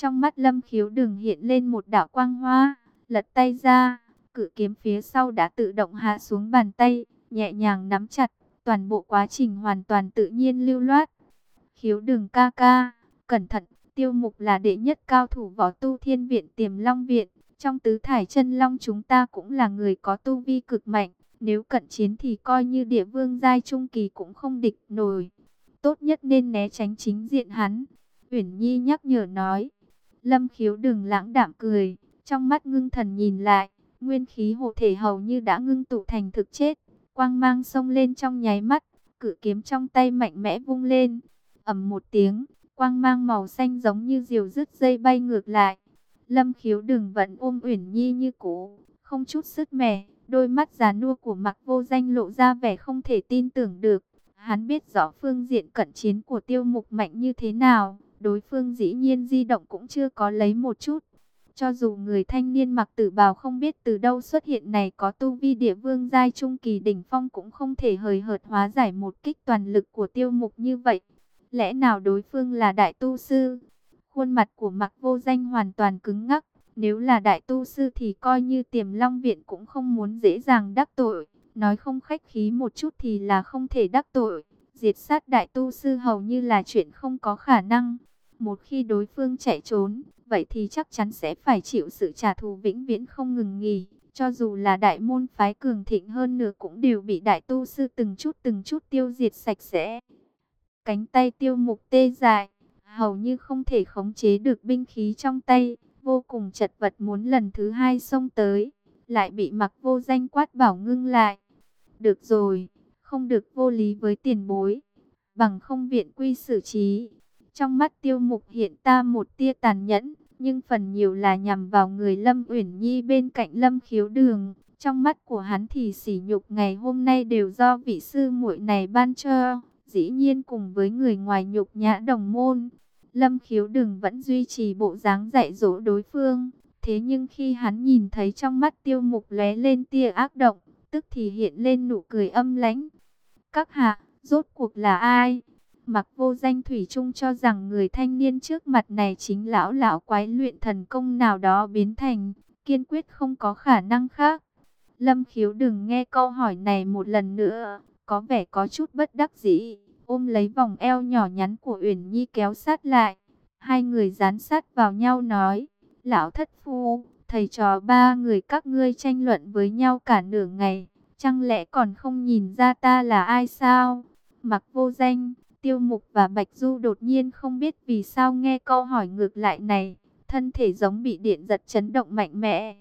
Trong mắt lâm khiếu đừng hiện lên một đạo quang hoa, lật tay ra, cự kiếm phía sau đã tự động hạ xuống bàn tay, nhẹ nhàng nắm chặt, toàn bộ quá trình hoàn toàn tự nhiên lưu loát. Khiếu đừng ca ca, cẩn thận, tiêu mục là đệ nhất cao thủ võ tu thiên viện tiềm long viện, trong tứ thải chân long chúng ta cũng là người có tu vi cực mạnh, nếu cận chiến thì coi như địa vương giai trung kỳ cũng không địch nổi. Tốt nhất nên né tránh chính diện hắn. Uyển Nhi nhắc nhở nói. Lâm khiếu đừng lãng đạm cười, trong mắt ngưng thần nhìn lại, nguyên khí hộ thể hầu như đã ngưng tụ thành thực chết. Quang mang sông lên trong nháy mắt, cự kiếm trong tay mạnh mẽ vung lên. ầm một tiếng, quang mang màu xanh giống như diều rứt dây bay ngược lại. Lâm khiếu đừng vẫn ôm Uyển Nhi như cũ, không chút sức mẻ, đôi mắt già nua của mặc vô danh lộ ra vẻ không thể tin tưởng được. Hắn biết rõ phương diện cận chiến của tiêu mục mạnh như thế nào, đối phương dĩ nhiên di động cũng chưa có lấy một chút. Cho dù người thanh niên mặc tử bào không biết từ đâu xuất hiện này có tu vi địa vương giai trung kỳ đỉnh phong cũng không thể hời hợt hóa giải một kích toàn lực của tiêu mục như vậy. Lẽ nào đối phương là đại tu sư? Khuôn mặt của mặc vô danh hoàn toàn cứng ngắc. Nếu là đại tu sư thì coi như tiềm long viện cũng không muốn dễ dàng đắc tội. Nói không khách khí một chút thì là không thể đắc tội. Diệt sát đại tu sư hầu như là chuyện không có khả năng. Một khi đối phương chạy trốn, vậy thì chắc chắn sẽ phải chịu sự trả thù vĩnh viễn không ngừng nghỉ. Cho dù là đại môn phái cường thịnh hơn nữa cũng đều bị đại tu sư từng chút từng chút tiêu diệt sạch sẽ. Cánh tay tiêu mục tê dại, hầu như không thể khống chế được binh khí trong tay, vô cùng chật vật muốn lần thứ hai xông tới, lại bị mặc vô danh quát bảo ngưng lại. Được rồi, không được vô lý với tiền bối, bằng không viện quy xử trí. Trong mắt tiêu mục hiện ta một tia tàn nhẫn, nhưng phần nhiều là nhằm vào người Lâm Uyển Nhi bên cạnh Lâm Khiếu Đường. Trong mắt của hắn thì sỉ nhục ngày hôm nay đều do vị sư muội này ban cho, dĩ nhiên cùng với người ngoài nhục nhã đồng môn. Lâm khiếu đường vẫn duy trì bộ dáng dạy dỗ đối phương. Thế nhưng khi hắn nhìn thấy trong mắt tiêu mục lóe lên tia ác động, tức thì hiện lên nụ cười âm lãnh. Các hạ, rốt cuộc là ai? Mặc vô danh thủy chung cho rằng người thanh niên trước mặt này chính lão lão quái luyện thần công nào đó biến thành, kiên quyết không có khả năng khác. Lâm khiếu đừng nghe câu hỏi này một lần nữa, có vẻ có chút bất đắc dĩ ôm lấy vòng eo nhỏ nhắn của Uyển Nhi kéo sát lại. Hai người dán sát vào nhau nói, lão thất phu, thầy trò ba người các ngươi tranh luận với nhau cả nửa ngày, chẳng lẽ còn không nhìn ra ta là ai sao? Mặc vô danh, tiêu mục và Bạch Du đột nhiên không biết vì sao nghe câu hỏi ngược lại này, thân thể giống bị điện giật chấn động mạnh mẽ.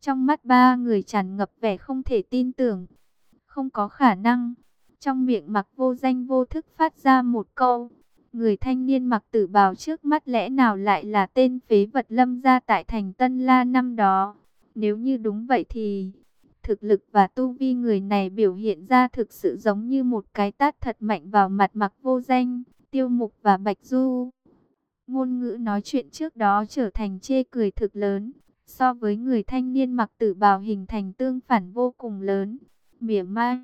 Trong mắt ba người tràn ngập vẻ không thể tin tưởng, không có khả năng. Trong miệng mặc vô danh vô thức phát ra một câu. Người thanh niên mặc tử bào trước mắt lẽ nào lại là tên phế vật lâm gia tại thành Tân La năm đó. Nếu như đúng vậy thì thực lực và tu vi người này biểu hiện ra thực sự giống như một cái tát thật mạnh vào mặt mặc vô danh, tiêu mục và bạch du. Ngôn ngữ nói chuyện trước đó trở thành chê cười thực lớn, so với người thanh niên mặc tử bào hình thành tương phản vô cùng lớn. Mỉa mai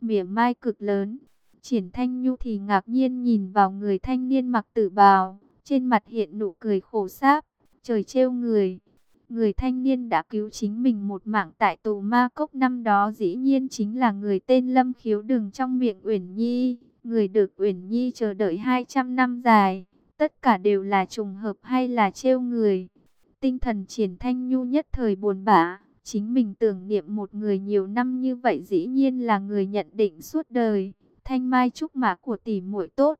mỉa mai cực lớn. Triển Thanh Nhu thì ngạc nhiên nhìn vào người thanh niên mặc tử bào, trên mặt hiện nụ cười khổ sáp, trời trêu người. Người thanh niên đã cứu chính mình một mạng tại tù ma cốc năm đó dĩ nhiên chính là người tên Lâm Khiếu đường trong miệng Uyển Nhi, người được Uyển Nhi chờ đợi 200 năm dài, tất cả đều là trùng hợp hay là trêu người. Tinh thần Triển Thanh Nhu nhất thời buồn bã, Chính mình tưởng niệm một người nhiều năm như vậy dĩ nhiên là người nhận định suốt đời. Thanh mai trúc mã của tỷ muội tốt.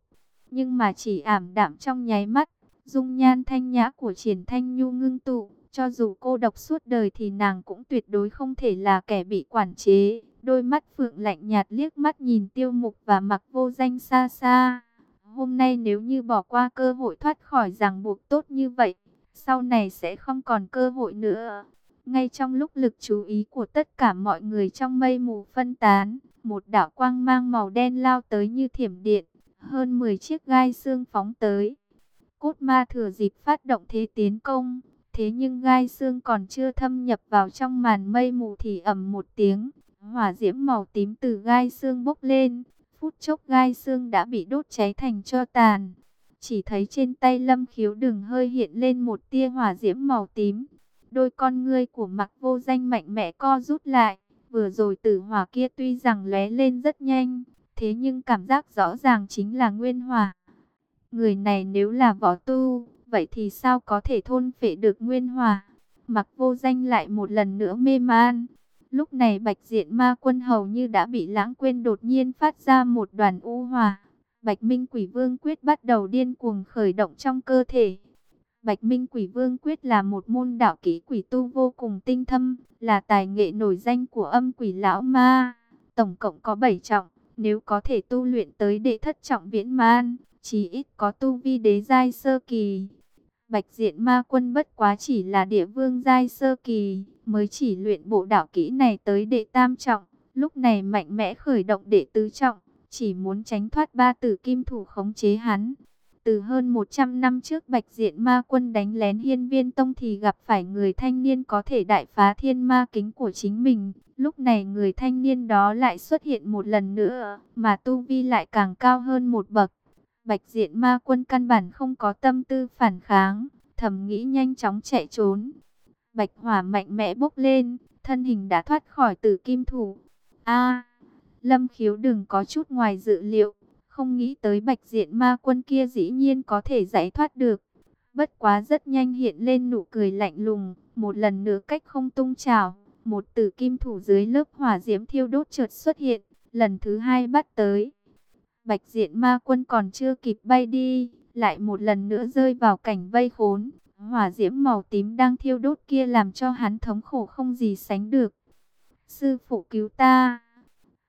Nhưng mà chỉ ảm đạm trong nháy mắt. Dung nhan thanh nhã của triển thanh nhu ngưng tụ. Cho dù cô độc suốt đời thì nàng cũng tuyệt đối không thể là kẻ bị quản chế. Đôi mắt phượng lạnh nhạt liếc mắt nhìn tiêu mục và mặc vô danh xa xa. Hôm nay nếu như bỏ qua cơ hội thoát khỏi ràng buộc tốt như vậy, sau này sẽ không còn cơ hội nữa. Ngay trong lúc lực chú ý của tất cả mọi người trong mây mù phân tán, một đạo quang mang màu đen lao tới như thiểm điện, hơn 10 chiếc gai xương phóng tới. Cốt ma thừa dịp phát động thế tiến công, thế nhưng gai xương còn chưa thâm nhập vào trong màn mây mù thì ầm một tiếng, hỏa diễm màu tím từ gai xương bốc lên, phút chốc gai xương đã bị đốt cháy thành cho tàn. chỉ thấy trên tay lâm khiếu đừng hơi hiện lên một tia hỏa diễm màu tím. Đôi con ngươi của mặc vô danh mạnh mẽ co rút lại, vừa rồi tử hỏa kia tuy rằng lóe lên rất nhanh, thế nhưng cảm giác rõ ràng chính là nguyên hỏa. Người này nếu là võ tu, vậy thì sao có thể thôn phệ được nguyên hòa Mặc vô danh lại một lần nữa mê man. Lúc này bạch diện ma quân hầu như đã bị lãng quên đột nhiên phát ra một đoàn u hòa Bạch Minh Quỷ Vương Quyết bắt đầu điên cuồng khởi động trong cơ thể. Bạch Minh Quỷ Vương Quyết là một môn đạo kỹ quỷ tu vô cùng tinh thâm, là tài nghệ nổi danh của âm quỷ lão ma. Tổng cộng có 7 trọng, nếu có thể tu luyện tới đệ thất trọng viễn man, chỉ ít có tu vi đế giai sơ kỳ. Bạch diện ma quân bất quá chỉ là địa vương giai sơ kỳ, mới chỉ luyện bộ đạo kỹ này tới đệ tam trọng, lúc này mạnh mẽ khởi động đệ tứ trọng, chỉ muốn tránh thoát ba tử kim thủ khống chế hắn. Từ hơn 100 năm trước Bạch Diện Ma Quân đánh lén Hiên Viên Tông thì gặp phải người thanh niên có thể đại phá thiên ma kính của chính mình. Lúc này người thanh niên đó lại xuất hiện một lần nữa, mà tu vi lại càng cao hơn một bậc. Bạch diện ma quân căn bản không có tâm tư phản kháng, thầm nghĩ nhanh chóng chạy trốn. Bạch hỏa mạnh mẽ bốc lên, thân hình đã thoát khỏi tử kim thủ. A, lâm khiếu đừng có chút ngoài dự liệu, không nghĩ tới bạch diện ma quân kia dĩ nhiên có thể giải thoát được. Bất quá rất nhanh hiện lên nụ cười lạnh lùng, một lần nữa cách không tung trào, một tử kim thủ dưới lớp hỏa diễm thiêu đốt chợt xuất hiện, lần thứ hai bắt tới. Bạch diện ma quân còn chưa kịp bay đi, lại một lần nữa rơi vào cảnh vây khốn. Hỏa diễm màu tím đang thiêu đốt kia làm cho hắn thống khổ không gì sánh được. Sư phụ cứu ta.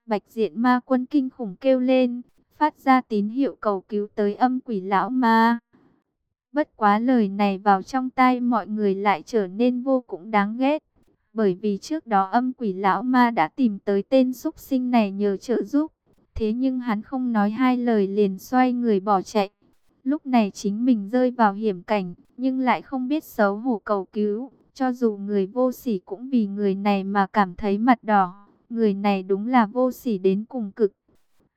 Bạch diện ma quân kinh khủng kêu lên, phát ra tín hiệu cầu cứu tới âm quỷ lão ma. Bất quá lời này vào trong tai mọi người lại trở nên vô cùng đáng ghét. Bởi vì trước đó âm quỷ lão ma đã tìm tới tên xúc sinh này nhờ trợ giúp. Thế nhưng hắn không nói hai lời liền xoay người bỏ chạy. Lúc này chính mình rơi vào hiểm cảnh, nhưng lại không biết xấu hổ cầu cứu. Cho dù người vô sỉ cũng vì người này mà cảm thấy mặt đỏ. Người này đúng là vô sỉ đến cùng cực.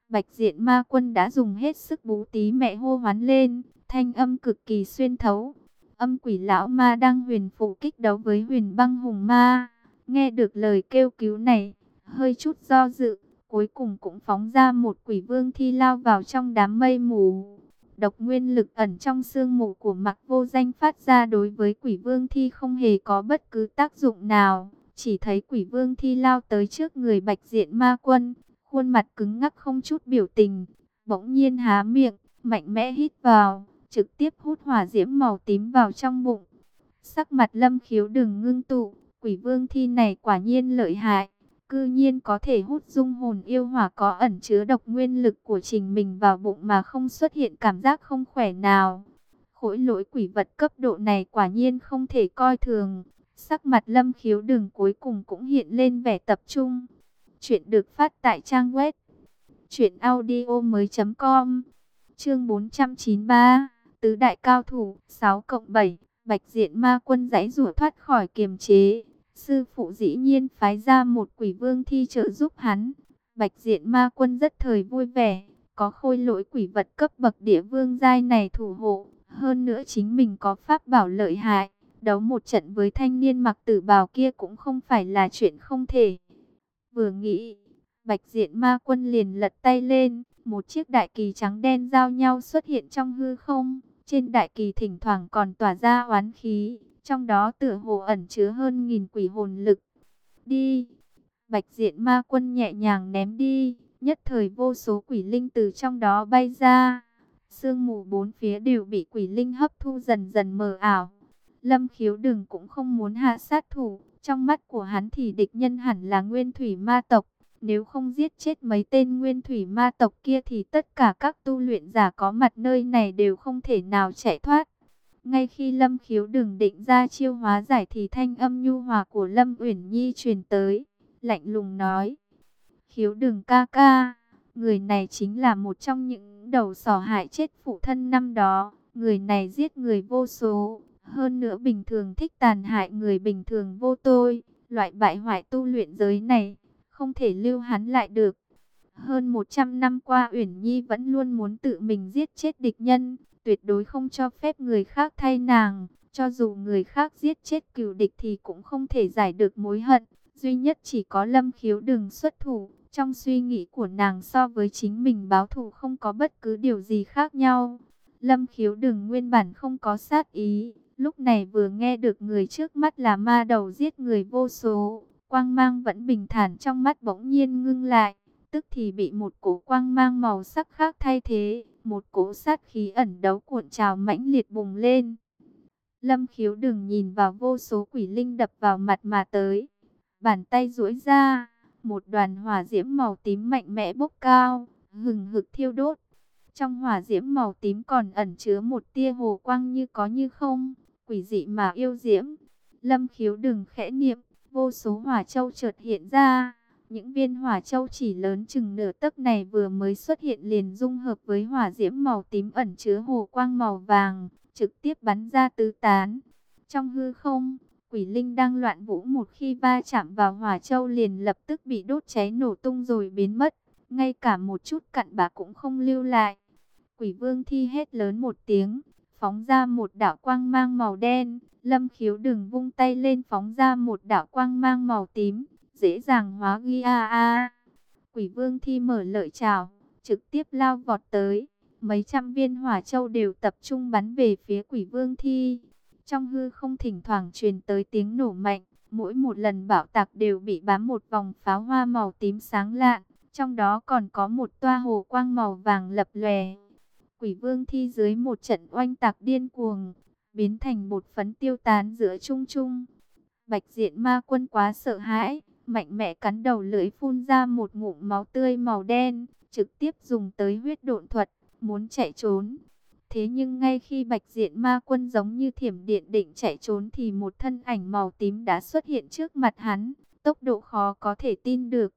Bạch diện ma quân đã dùng hết sức bú tí mẹ hô hoán lên, thanh âm cực kỳ xuyên thấu. Âm quỷ lão ma đang huyền phụ kích đấu với huyền băng hùng ma. Nghe được lời kêu cứu này, hơi chút do dự, cuối cùng cũng phóng ra một quỷ vương thi lao vào trong đám mây mù. Độc nguyên lực ẩn trong xương mù của mặc vô danh phát ra đối với quỷ vương thi không hề có bất cứ tác dụng nào. Chỉ thấy quỷ vương thi lao tới trước người bạch diện ma quân, khuôn mặt cứng ngắc không chút biểu tình, bỗng nhiên há miệng, mạnh mẽ hít vào, trực tiếp hút hỏa diễm màu tím vào trong bụng. Sắc mặt lâm khiếu đừng ngưng tụ, quỷ vương thi này quả nhiên lợi hại cư nhiên có thể hút dung hồn yêu hỏa có ẩn chứa độc nguyên lực của trình mình vào bụng mà không xuất hiện cảm giác không khỏe nào. Khối lỗi quỷ vật cấp độ này quả nhiên không thể coi thường. Sắc mặt lâm khiếu đường cuối cùng cũng hiện lên vẻ tập trung. Chuyện được phát tại trang web audio mới com Chương 493 Tứ đại cao thủ 6 cộng 7 Bạch diện ma quân giấy rủa thoát khỏi kiềm chế Sư phụ dĩ nhiên phái ra một quỷ vương thi trợ giúp hắn. Bạch diện ma quân rất thời vui vẻ, có khôi lỗi quỷ vật cấp bậc địa vương giai này thủ hộ. Hơn nữa chính mình có pháp bảo lợi hại, đấu một trận với thanh niên mặc tử bào kia cũng không phải là chuyện không thể. Vừa nghĩ, bạch diện ma quân liền lật tay lên, một chiếc đại kỳ trắng đen giao nhau xuất hiện trong hư không. Trên đại kỳ thỉnh thoảng còn tỏa ra oán khí, trong đó tựa hồ ẩn chứa hơn nghìn quỷ hồn lực. Đi! Bạch diện ma quân nhẹ nhàng ném đi, nhất thời vô số quỷ linh từ trong đó bay ra. Sương mù bốn phía đều bị quỷ linh hấp thu dần dần mờ ảo. Lâm khiếu đừng cũng không muốn hạ sát thủ, trong mắt của hắn thì địch nhân hẳn là nguyên thủy ma tộc. Nếu không giết chết mấy tên nguyên thủy ma tộc kia thì tất cả các tu luyện giả có mặt nơi này đều không thể nào chạy thoát. Ngay khi Lâm Khiếu đừng định ra chiêu hóa giải thì thanh âm nhu hòa của Lâm Uyển Nhi truyền tới, lạnh lùng nói: "Khiếu đừng ca ca, người này chính là một trong những đầu sỏ hại chết phụ thân năm đó, người này giết người vô số, hơn nữa bình thường thích tàn hại người bình thường vô tôi, loại bại hoại tu luyện giới này, không thể lưu hắn lại được." Hơn 100 năm qua Uyển Nhi vẫn luôn muốn tự mình giết chết địch nhân, tuyệt đối không cho phép người khác thay nàng. Cho dù người khác giết chết cửu địch thì cũng không thể giải được mối hận. Duy nhất chỉ có lâm khiếu đừng xuất thủ. Trong suy nghĩ của nàng so với chính mình báo thù không có bất cứ điều gì khác nhau. Lâm khiếu đừng nguyên bản không có sát ý. Lúc này vừa nghe được người trước mắt là ma đầu giết người vô số. Quang mang vẫn bình thản trong mắt bỗng nhiên ngưng lại. Tức thì bị một cổ quang mang màu sắc khác thay thế. Một cỗ sát khí ẩn đấu cuộn trào mãnh liệt bùng lên. Lâm khiếu đừng nhìn vào vô số quỷ linh đập vào mặt mà tới. Bàn tay duỗi ra, một đoàn hỏa diễm màu tím mạnh mẽ bốc cao, hừng hực thiêu đốt. Trong hỏa diễm màu tím còn ẩn chứa một tia hồ quang như có như không, quỷ dị mà yêu diễm. Lâm khiếu đừng khẽ niệm, vô số hỏa châu chợt hiện ra. Những viên hỏa châu chỉ lớn chừng nửa tấc này vừa mới xuất hiện liền dung hợp với hỏa diễm màu tím ẩn chứa hồ quang màu vàng, trực tiếp bắn ra tứ tán. Trong hư không, quỷ linh đang loạn vũ một khi va chạm vào hỏa châu liền lập tức bị đốt cháy nổ tung rồi biến mất. Ngay cả một chút cặn bà cũng không lưu lại. Quỷ vương thi hết lớn một tiếng, phóng ra một đạo quang mang màu đen. Lâm khiếu đừng vung tay lên phóng ra một đạo quang mang màu tím, dễ dàng hóa ghi a a. Quỷ vương thi mở lợi trào, trực tiếp lao vọt tới. Mấy trăm viên hỏa châu đều tập trung bắn về phía quỷ vương thi. Trong hư không thỉnh thoảng truyền tới tiếng nổ mạnh. Mỗi một lần bạo tạc đều bị bám một vòng pháo hoa màu tím sáng lạn. Trong đó còn có một toa hồ quang màu vàng lập lòe. Quỷ vương thi dưới một trận oanh tạc điên cuồng. Biến thành một phấn tiêu tán giữa trung trung. Bạch diện ma quân quá sợ hãi. Mạnh mẽ cắn đầu lưỡi phun ra một ngụm máu tươi màu đen. Trực tiếp dùng tới huyết độn thuật muốn chạy trốn. Thế nhưng ngay khi bạch diện ma quân giống như thiểm điện định chạy trốn thì một thân ảnh màu tím đã xuất hiện trước mặt hắn, tốc độ khó có thể tin được.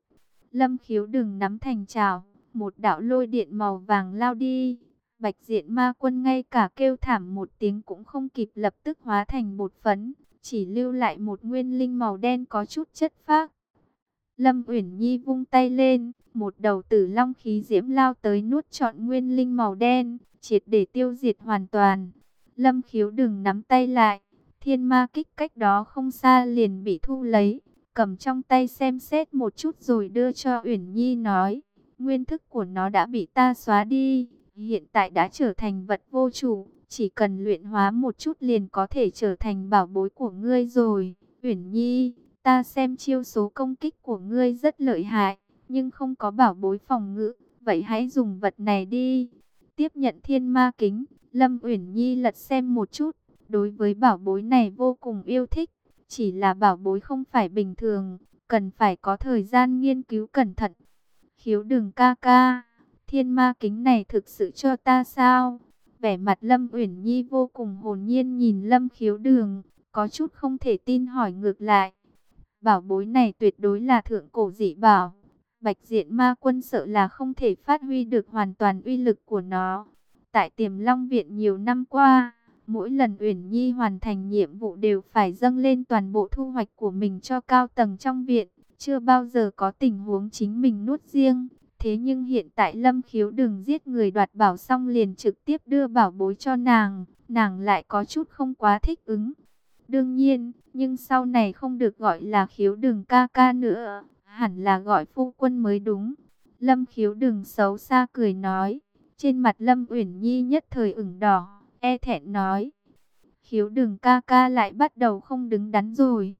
Lâm khiếu đừng nắm thành trào, một đạo lôi điện màu vàng lao đi. Bạch diện ma quân ngay cả kêu thảm một tiếng cũng không kịp lập tức hóa thành một phấn, chỉ lưu lại một nguyên linh màu đen có chút chất phác. Lâm Uyển Nhi vung tay lên, một đầu tử long khí diễm lao tới nuốt trọn nguyên linh màu đen, triệt để tiêu diệt hoàn toàn. Lâm Khiếu đừng nắm tay lại, thiên ma kích cách đó không xa liền bị thu lấy, cầm trong tay xem xét một chút rồi đưa cho Uyển Nhi nói, nguyên thức của nó đã bị ta xóa đi, hiện tại đã trở thành vật vô chủ, chỉ cần luyện hóa một chút liền có thể trở thành bảo bối của ngươi rồi, Uyển Nhi. Ta xem chiêu số công kích của ngươi rất lợi hại, nhưng không có bảo bối phòng ngự, vậy hãy dùng vật này đi. Tiếp nhận thiên ma kính, Lâm Uyển Nhi lật xem một chút, đối với bảo bối này vô cùng yêu thích, chỉ là bảo bối không phải bình thường, cần phải có thời gian nghiên cứu cẩn thận. Khiếu đường ca ca, thiên ma kính này thực sự cho ta sao? Vẻ mặt Lâm Uyển Nhi vô cùng hồn nhiên nhìn Lâm khiếu đường, có chút không thể tin hỏi ngược lại. Bảo bối này tuyệt đối là thượng cổ dị bảo. Bạch diện ma quân sợ là không thể phát huy được hoàn toàn uy lực của nó. Tại tiềm long viện nhiều năm qua, mỗi lần Uyển Nhi hoàn thành nhiệm vụ đều phải dâng lên toàn bộ thu hoạch của mình cho cao tầng trong viện. Chưa bao giờ có tình huống chính mình nuốt riêng. Thế nhưng hiện tại Lâm Khiếu đừng giết người đoạt bảo xong liền trực tiếp đưa bảo bối cho nàng. Nàng lại có chút không quá thích ứng. Đương nhiên, nhưng sau này không được gọi là khiếu đường ca ca nữa, hẳn là gọi phu quân mới đúng. Lâm khiếu đường xấu xa cười nói, trên mặt Lâm Uyển Nhi nhất thời ửng đỏ, e thẹn nói. Khiếu đường ca ca lại bắt đầu không đứng đắn rồi.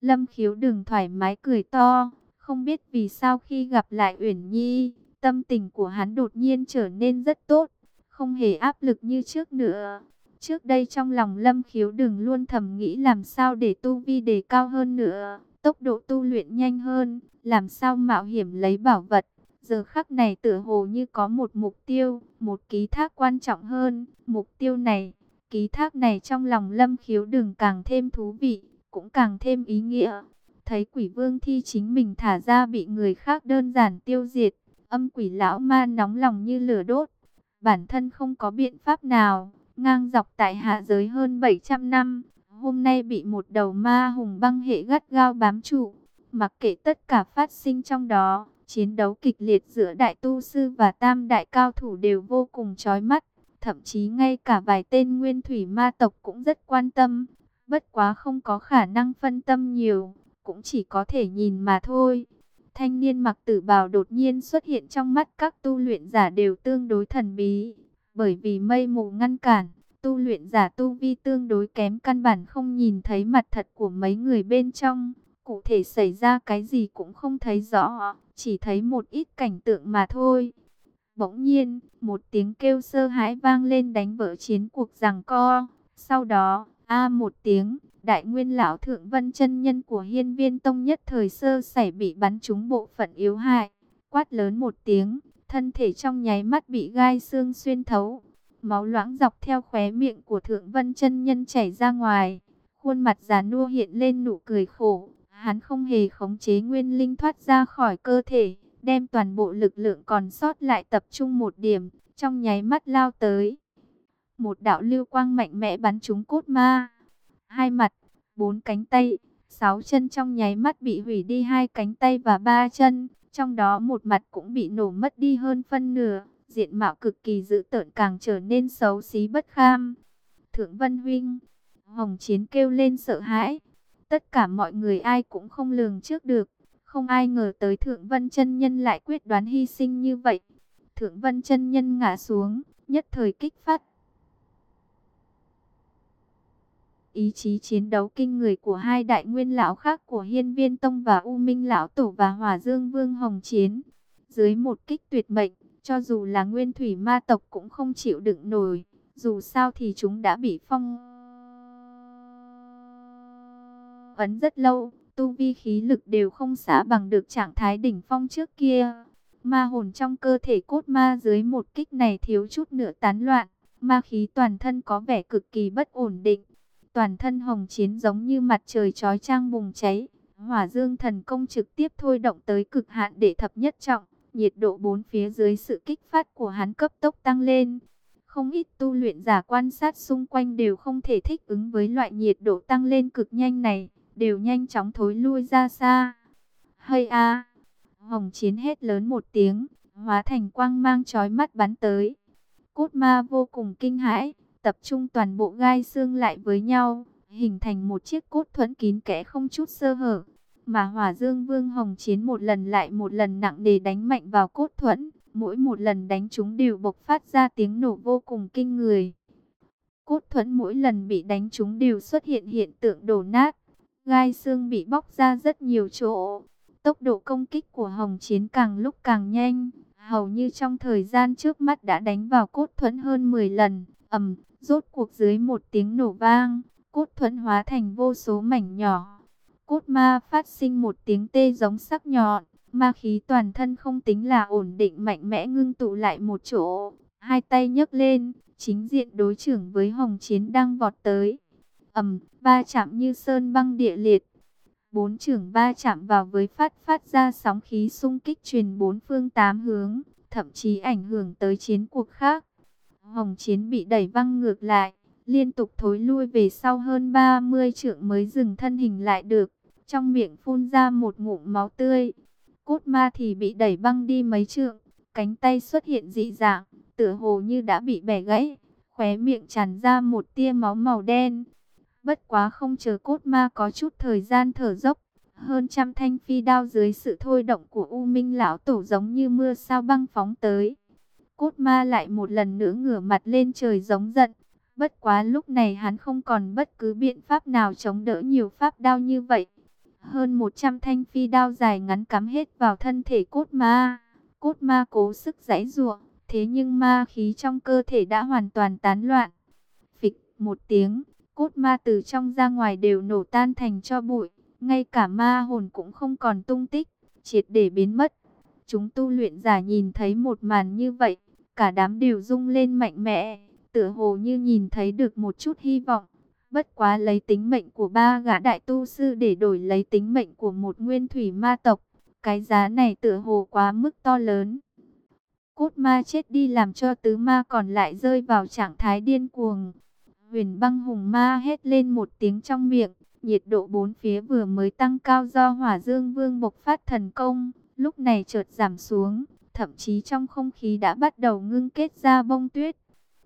Lâm khiếu đường thoải mái cười to, không biết vì sao khi gặp lại Uyển Nhi, tâm tình của hắn đột nhiên trở nên rất tốt, không hề áp lực như trước nữa. Trước đây trong lòng lâm khiếu đừng luôn thầm nghĩ làm sao để tu vi đề cao hơn nữa, tốc độ tu luyện nhanh hơn, làm sao mạo hiểm lấy bảo vật. Giờ khắc này tựa hồ như có một mục tiêu, một ký thác quan trọng hơn, mục tiêu này, ký thác này trong lòng lâm khiếu đừng càng thêm thú vị, cũng càng thêm ý nghĩa. Thấy quỷ vương thi chính mình thả ra bị người khác đơn giản tiêu diệt, âm quỷ lão ma nóng lòng như lửa đốt, bản thân không có biện pháp nào ngang dọc tại hạ giới hơn 700 năm, hôm nay bị một đầu ma hùng băng hệ gắt gao bám trụ. Mặc kệ tất cả phát sinh trong đó, chiến đấu kịch liệt giữa đại tu sư và tam đại cao thủ đều vô cùng chói mắt. thậm chí ngay cả vài tên nguyên thủy ma tộc cũng rất quan tâm. Bất quá không có khả năng phân tâm nhiều, cũng chỉ có thể nhìn mà thôi. Thanh niên mặc tử bào đột nhiên xuất hiện trong mắt các tu luyện giả đều tương đối thần bí, bởi vì mây mù ngăn cản, tu luyện giả tu vi tương đối kém căn bản không nhìn thấy mặt thật của mấy người bên trong. Cụ thể xảy ra cái gì cũng không thấy rõ, chỉ thấy một ít cảnh tượng mà thôi. Bỗng nhiên, một tiếng kêu sơ hãi vang lên đánh vỡ chiến cuộc giằng co. Sau đó, a một tiếng, đại nguyên lão thượng vân chân nhân của hiên viên tông nhất thời sơ xảy bị bắn trúng bộ phận yếu hại. Quát lớn một tiếng, thân thể trong nháy mắt bị gai xương xuyên thấu. Máu loãng dọc theo khóe miệng của thượng vân chân nhân chảy ra ngoài. Khuôn mặt già nua hiện lên nụ cười khổ. Hắn không hề khống chế nguyên linh thoát ra khỏi cơ thể đem toàn bộ lực lượng còn sót lại tập trung một điểm, trong nháy mắt lao tới. Một đạo lưu quang mạnh mẽ bắn trúng cốt ma. Hai mặt, bốn cánh tay, sáu chân trong nháy mắt bị hủy đi hai cánh tay và ba chân, trong đó một mặt cũng bị nổ mất đi hơn phân nửa, diện mạo cực kỳ dữ tợn càng trở nên xấu xí bất kham. Thượng Vân Huynh, Hồng Chiến kêu lên sợ hãi. Tất cả mọi người ai cũng không lường trước được, không ai ngờ tới Thượng Vân chân Nhân lại quyết đoán hy sinh như vậy. Thượng Vân chân Nhân ngã xuống, nhất thời kích phát. Ý chí chiến đấu kinh người của hai đại nguyên lão khác của Hiên Viên Tông và U Minh Lão Tổ và hòa Dương Vương Hồng Chiến. Dưới một kích tuyệt mệnh, cho dù là nguyên thủy ma tộc cũng không chịu đựng nổi. Dù sao thì chúng đã bị phong ấn rất lâu tu vi khí lực đều không xả bằng được trạng thái đỉnh phong trước kia. Ma hồn trong cơ thể cốt ma dưới một kích này thiếu chút nữa tán loạn, ma khí toàn thân có vẻ cực kỳ bất ổn định. Toàn thân hồng chiến giống như mặt trời chói chang bùng cháy, hỏa dương thần công trực tiếp thôi động tới cực hạn để thập nhất trọng, nhiệt độ bốn phía dưới sự kích phát của hắn cấp tốc tăng lên. Không ít tu luyện giả quan sát xung quanh đều không thể thích ứng với loại nhiệt độ tăng lên cực nhanh này đều nhanh chóng thối lui ra xa. Hây a! Hồng Chiến hét lớn một tiếng, hóa thành quang mang chói mắt bắn tới. Cốt ma vô cùng kinh hãi, tập trung toàn bộ gai xương lại với nhau, hình thành một chiếc cốt thuẫn kín kẽ không chút sơ hở. Mà Hỏa Dương Vương Hồng Chiến một lần lại một lần nặng nề đánh mạnh vào cốt thuẫn, mỗi một lần đánh chúng đều bộc phát ra tiếng nổ vô cùng kinh người. Cốt thuẫn mỗi lần bị đánh chúng đều xuất hiện hiện tượng đổ nát, gai xương bị bóc ra rất nhiều chỗ. Tốc độ công kích của Hồng Chiến càng lúc càng nhanh, hầu như trong thời gian trước mắt đã đánh vào cốt thuẫn hơn 10 lần, ầm, rốt cuộc dưới một tiếng nổ vang, cốt thuẫn hóa thành vô số mảnh nhỏ. Cốt ma phát sinh một tiếng tê giống sắc nhọn, ma khí toàn thân không tính là ổn định mạnh mẽ ngưng tụ lại một chỗ, hai tay nhấc lên, chính diện đối trưởng với Hồng Chiến đang vọt tới ầm, ba chạm như sơn băng địa liệt. Bốn trưởng ba chạm vào với phát phát ra sóng khí xung kích truyền bốn phương tám hướng, thậm chí ảnh hưởng tới chiến cuộc khác. Hồng chiến bị đẩy văng ngược lại, liên tục thối lui về sau hơn 30 trượng mới dừng thân hình lại được, trong miệng phun ra một ngụm máu tươi. Cốt ma thì bị đẩy băng đi mấy trượng, cánh tay xuất hiện dị dạng, tựa hồ như đã bị bẻ gãy, khóe miệng tràn ra một tia máu màu đen. Bất quá không chờ cốt ma có chút thời gian thở dốc. Hơn trăm thanh phi đao dưới sự thôi động của U Minh Lão Tổ giống như mưa sao băng phóng tới. Cốt ma lại một lần nữa ngửa mặt lên trời giống giận. Bất quá lúc này hắn không còn bất cứ biện pháp nào chống đỡ nhiều pháp đao như vậy. Hơn 100 thanh phi đao dài ngắn cắm hết vào thân thể cốt ma. Cốt ma cố sức giãy giụa, thế nhưng ma khí trong cơ thể đã hoàn toàn tán loạn. Phịch một tiếng, cốt ma từ trong ra ngoài đều nổ tan thành cho bụi, ngay cả ma hồn cũng không còn tung tích, triệt để biến mất. Chúng tu luyện giả nhìn thấy một màn như vậy, cả đám đều rung lên mạnh mẽ, tựa hồ như nhìn thấy được một chút hy vọng. Bất quá lấy tính mệnh của ba gã đại tu sư để đổi lấy tính mệnh của một nguyên thủy ma tộc, cái giá này tựa hồ quá mức to lớn. Cốt ma chết đi làm cho tứ ma còn lại rơi vào trạng thái điên cuồng. Huyền băng hùng ma hét lên một tiếng trong miệng, nhiệt độ bốn phía vừa mới tăng cao do hỏa dương vương bộc phát thần công, lúc này chợt giảm xuống, thậm chí trong không khí đã bắt đầu ngưng kết ra bông tuyết.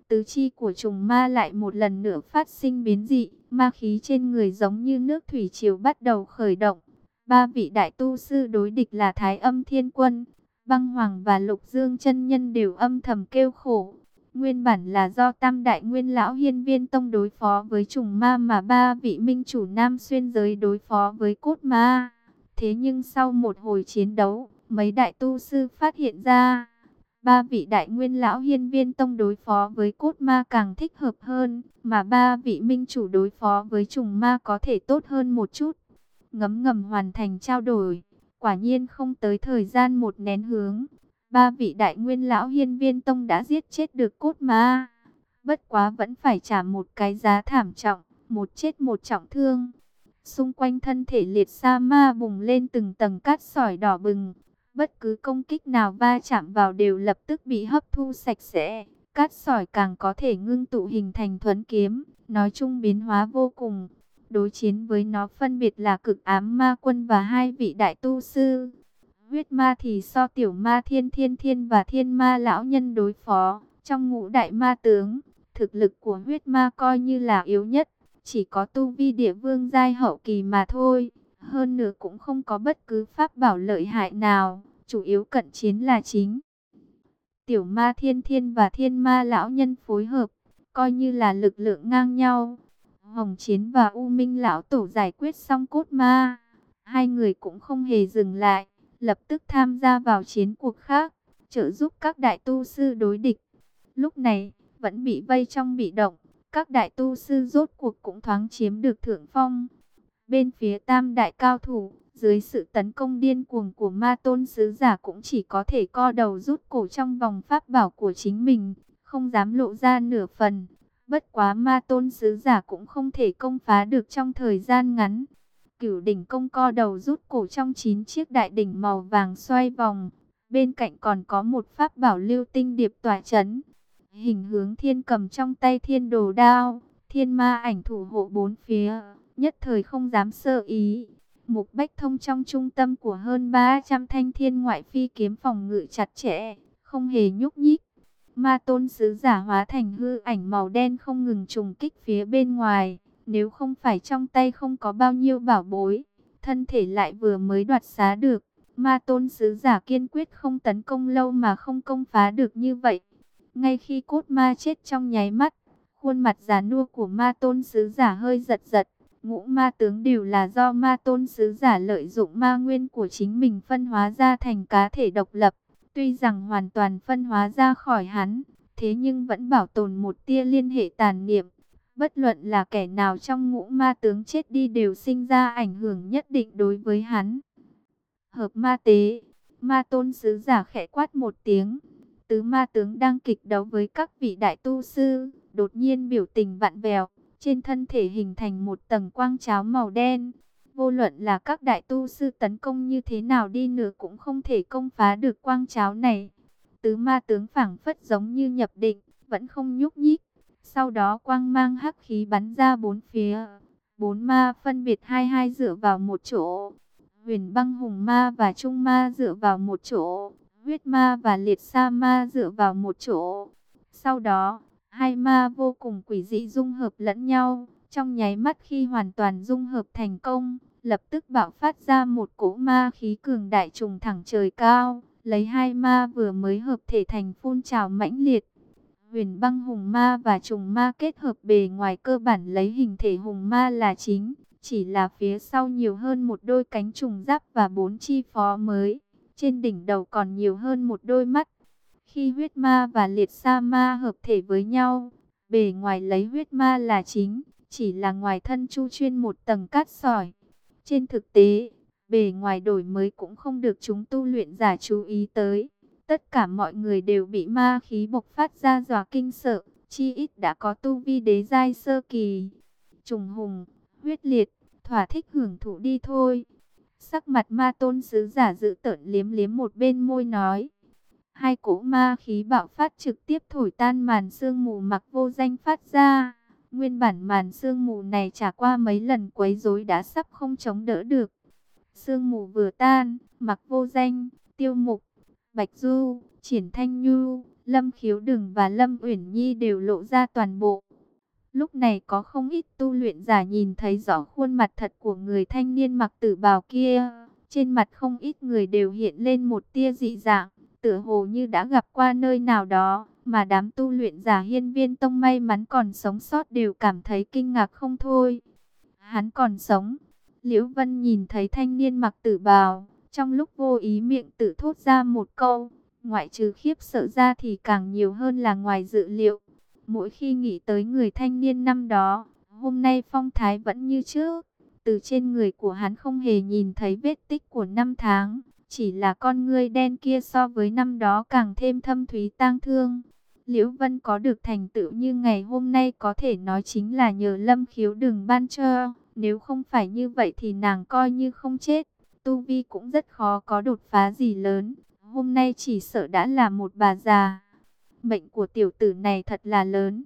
tứ chi của trùng ma lại một lần nữa phát sinh biến dị, ma khí trên người giống như nước thủy triều bắt đầu khởi động. Ba vị đại tu sư đối địch là Thái Âm Thiên Quân, Băng Hoàng và Lục Dương chân nhân đều âm thầm kêu khổ. Nguyên bản là do Tam Đại Nguyên Lão Hiên Viên Tông đối phó với trùng ma mà ba vị minh chủ Nam Xuyên Giới đối phó với cốt ma. Thế nhưng sau một hồi chiến đấu, mấy đại tu sư phát hiện ra, ba vị đại nguyên lão hiên viên tông đối phó với cốt ma càng thích hợp hơn, mà ba vị minh chủ đối phó với trùng ma có thể tốt hơn một chút. Ngấm ngầm hoàn thành trao đổi, quả nhiên không tới thời gian một nén hướng. Ba vị đại nguyên lão hiên viên tông đã giết chết được cốt ma. Bất quá vẫn phải trả một cái giá thảm trọng, một chết một trọng thương. Xung quanh thân thể liệt sa ma bùng lên từng tầng cát sỏi đỏ bừng. Bất cứ công kích nào va chạm vào đều lập tức bị hấp thu sạch sẽ. Cát sỏi càng có thể ngưng tụ hình thành thuấn kiếm. Nói chung biến hóa vô cùng. Đối chiến với nó phân biệt là cực ám ma quân và hai vị đại tu sư. Huyết ma thì so tiểu ma thiên thiên thiên và thiên ma lão nhân đối phó. Trong ngũ đại ma tướng, thực lực của huyết ma coi như là yếu nhất chỉ có tu vi địa vương giai hậu kỳ mà thôi. Hơn nữa cũng không có bất cứ pháp bảo lợi hại nào, chủ yếu cận chiến là chính. Tiểu ma thiên thiên và thiên ma lão nhân phối hợp, coi như là lực lượng ngang nhau. Hồng Chiến và U Minh lão tổ giải quyết xong cốt ma. Hai người cũng không hề dừng lại, lập tức tham gia vào chiến cuộc khác, trợ giúp các đại tu sư đối địch. Lúc này, vẫn bị vây trong bị động, các đại tu sư rốt cuộc cũng thoáng chiếm được thượng phong. Bên phía tam đại cao thủ, dưới sự tấn công điên cuồng của ma tôn sứ giả cũng chỉ có thể co đầu rút cổ trong vòng pháp bảo của chính mình, không dám lộ ra nửa phần. Bất quá ma tôn sứ giả cũng không thể công phá được trong thời gian ngắn. Cửu đỉnh công co đầu rút cổ trong chín chiếc đại đỉnh màu vàng xoay vòng. Bên cạnh còn có một pháp bảo lưu tinh điệp tỏa chấn. Hình hướng thiên cầm trong tay thiên đồ đao, thiên ma ảnh thủ hộ bốn phía, nhất thời không dám sơ ý. Mục Bách Thông trong trung tâm của hơn 300 thanh thiên ngoại phi kiếm phòng ngự chặt chẽ, không hề nhúc nhích. Ma tôn sứ giả hóa thành hư ảnh màu đen không ngừng trùng kích phía bên ngoài. Nếu không phải trong tay không có bao nhiêu bảo bối, thân thể lại vừa mới đoạt xá được. Ma tôn sứ giả kiên quyết không tấn công lâu mà không công phá được như vậy. Ngay khi cốt ma chết trong nháy mắt, khuôn mặt già nua của ma tôn sứ giả hơi giật giật. Ngũ ma tướng đều là do ma tôn sứ giả lợi dụng ma nguyên của chính mình phân hóa ra thành cá thể độc lập. Tuy rằng hoàn toàn phân hóa ra khỏi hắn, thế nhưng vẫn bảo tồn một tia liên hệ tàn niệm. Bất luận là kẻ nào trong ngũ ma tướng chết đi đều sinh ra ảnh hưởng nhất định đối với hắn. Hợp ma tế, ma tôn sứ giả khẽ quát một tiếng, Tứ ma tướng đang kịch đấu với các vị đại tu sư, đột nhiên biểu tình vặn vẹo, trên thân thể hình thành một tầng quang cháo màu đen. Vô luận là các đại tu sư tấn công như thế nào đi nữa cũng không thể công phá được quang cháo này. Tứ ma tướng phảng phất giống như nhập định, vẫn không nhúc nhích. Sau đó quang mang hắc khí bắn ra bốn phía. Bốn ma phân biệt hai hai dựa vào một chỗ. Huyền băng hùng ma và trung ma dựa vào một chỗ huyết ma và liệt sa ma dựa vào một chỗ. Sau đó, hai ma vô cùng quỷ dị dung hợp lẫn nhau. Trong nháy mắt khi hoàn toàn dung hợp thành công, lập tức bạo phát ra một cỗ ma khí cường đại trùng thẳng trời cao. Lấy hai ma vừa mới hợp thể thành phun trào mãnh liệt. Huyền băng hùng ma và trùng ma kết hợp bề ngoài cơ bản lấy hình thể hùng ma là chính. Chỉ là phía sau nhiều hơn một đôi cánh trùng giáp và bốn chi phó mới. Trên đỉnh đầu còn nhiều hơn một đôi mắt. Khi huyết ma và liệt sa ma hợp thể với nhau, bề ngoài lấy huyết ma là chính, chỉ là ngoài thân chu chuyên một tầng cát sỏi. Trên thực tế, bề ngoài đổi mới cũng không được chúng tu luyện giả chú ý tới. Tất cả mọi người đều bị ma khí bộc phát ra dọa kinh sợ, chi ít đã có tu vi đế giai sơ kỳ. Trùng hùng, huyết liệt, thỏa thích hưởng thụ đi thôi. Sắc mặt ma tôn sứ giả dự tợn liếm liếm một bên môi nói. Hai cỗ ma khí bạo phát trực tiếp thổi tan màn sương mù mặc vô danh phát ra. Nguyên bản màn sương mù này trả qua mấy lần quấy rối đã sắp không chống đỡ được. Sương mù vừa tan, mặc vô danh, tiêu mục, bạch du, triển thanh nhu, Lâm Khiếu Đừng và Lâm Uyển Nhi đều lộ ra toàn bộ. Lúc này có không ít tu luyện giả nhìn thấy rõ khuôn mặt thật của người thanh niên mặc tử bào kia. Trên mặt không ít người đều hiện lên một tia dị dạng, tựa hồ như đã gặp qua nơi nào đó, mà đám tu luyện giả hiên viên tông may mắn còn sống sót đều cảm thấy kinh ngạc không thôi. Hắn còn sống. Liễu Vân nhìn thấy thanh niên mặc tử bào, trong lúc vô ý miệng tự thốt ra một câu, ngoại trừ khiếp sợ ra thì càng nhiều hơn là ngoài dự liệu. Mỗi khi nghĩ tới người thanh niên năm đó, hôm nay phong thái vẫn như trước. Từ trên người của hắn không hề nhìn thấy vết tích của năm tháng, chỉ là con ngươi đen kia so với năm đó càng thêm thâm thúy tang thương. Liễu Vân có được thành tựu như ngày hôm nay có thể nói chính là nhờ lâm khiếu đừng ban cho. Nếu không phải như vậy thì nàng coi như không chết. Tu Vi cũng rất khó có đột phá gì lớn. Hôm nay chỉ sợ đã là một bà già. Mệnh của tiểu tử này thật là lớn.